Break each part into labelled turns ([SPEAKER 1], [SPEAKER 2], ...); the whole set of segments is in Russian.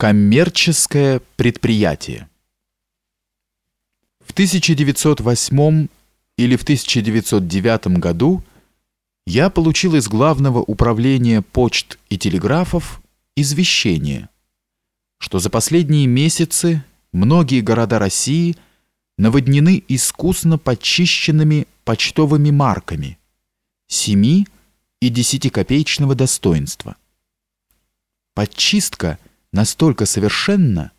[SPEAKER 1] Коммерческое предприятие. В 1908 или в 1909 году я получил из Главного управления почт и телеграфов извещение, что за последние месяцы многие города России наводнены искусно подчищенными почтовыми марками 7 и 10 копеечного достоинства. Подчистка – настолько совершенна,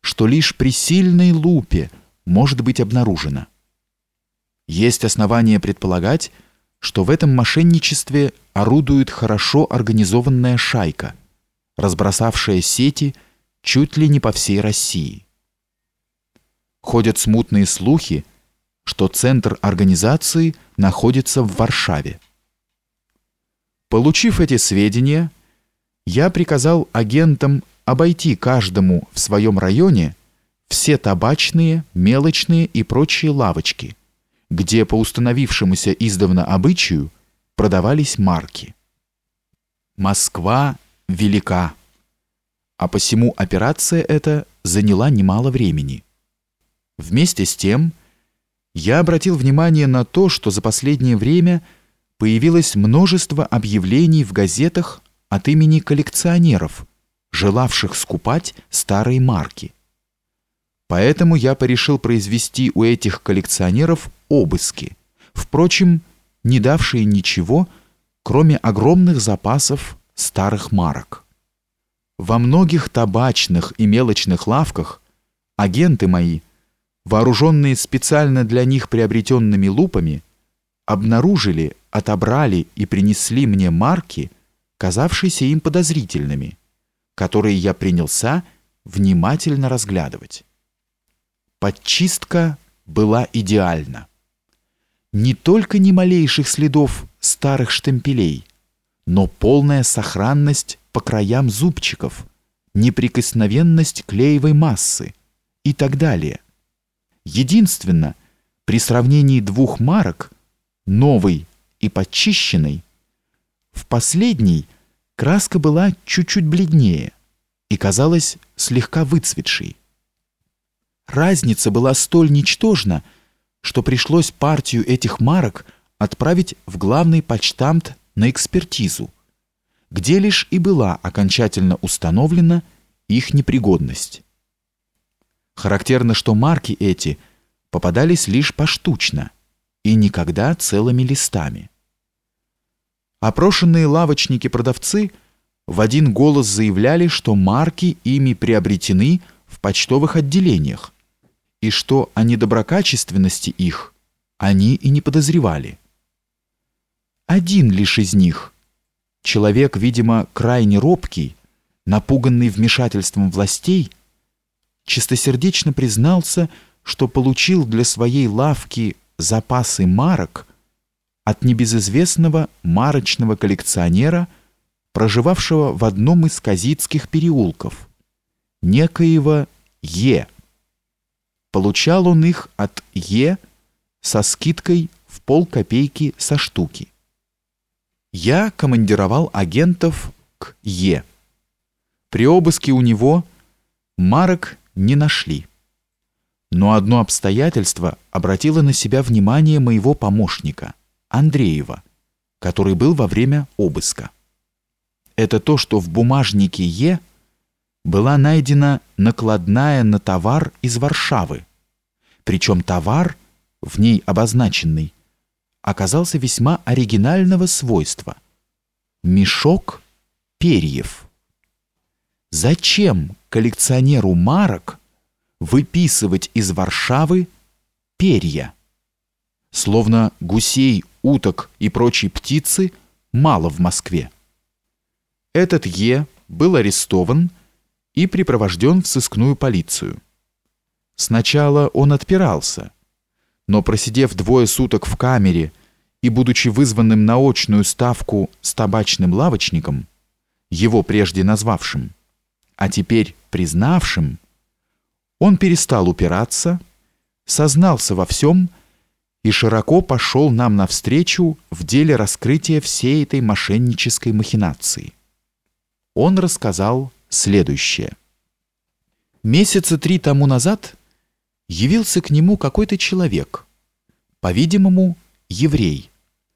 [SPEAKER 1] что лишь при сильной лупе может быть обнаружена. Есть основания предполагать, что в этом мошенничестве орудует хорошо организованная шайка, разбросавшая сети чуть ли не по всей России. Ходят смутные слухи, что центр организации находится в Варшаве. Получив эти сведения, я приказал агентам обойти каждому в своем районе все табачные, мелочные и прочие лавочки, где по установившемуся издавна обычаю продавались марки. Москва велика, а посему операция эта заняла немало времени. Вместе с тем я обратил внимание на то, что за последнее время появилось множество объявлений в газетах от имени коллекционеров – желавших скупать старые марки. Поэтому я порешил произвести у этих коллекционеров обыски, впрочем, не давшие ничего, кроме огромных запасов старых марок. Во многих табачных и мелочных лавках агенты мои, вооруженные специально для них приобретенными лупами, обнаружили, отобрали и принесли мне марки, казавшиеся им подозрительными – которые я принялся внимательно разглядывать. Подчистка была идеальна. Не только ни малейших следов старых штемпелей, но полная сохранность по краям зубчиков, неприкосновенность клеевой массы и так далее. Единственно, при сравнении двух марок, новой и подчищенной, в последней Краска была чуть-чуть бледнее и казалась слегка выцветшей. Разница была столь ничтожна, что пришлось партию этих марок отправить в главный почтамт на экспертизу, где лишь и была окончательно установлена их непригодность. Характерно, что марки эти попадались лишь поштучно и никогда целыми листами. Опрошенные лавочники-продавцы в один голос заявляли, что марки ими приобретены в почтовых отделениях, и что о недоброкачественности их они и не подозревали. Один лишь из них, человек, видимо, крайне робкий, напуганный вмешательством властей, чистосердечно признался, что получил для своей лавки запасы марок – от небезызвестного марочного коллекционера, проживавшего в одном из казицких переулков, некоего Е. Получал он их от Е со скидкой в полкопейки со штуки. Я командировал агентов к Е. При обыске у него марок не нашли. Но одно обстоятельство обратило на себя внимание моего помощника – Андреева, который был во время обыска. Это то, что в бумажнике Е была найдена накладная на товар из Варшавы. Причем товар, в ней обозначенный, оказался весьма оригинального свойства. Мешок перьев. Зачем коллекционеру марок выписывать из Варшавы перья? Словно гусей уток и прочей птицы мало в Москве. Этот Е был арестован и припровожден в сыскную полицию. Сначала он отпирался, но просидев двое суток в камере и будучи вызванным на очную ставку с табачным лавочником, его прежде назвавшим, а теперь признавшим, он перестал упираться, сознался во всем и широко пошел нам навстречу в деле раскрытия всей этой мошеннической махинации. Он рассказал следующее. Месяца три тому назад явился к нему какой-то человек, по-видимому, еврей,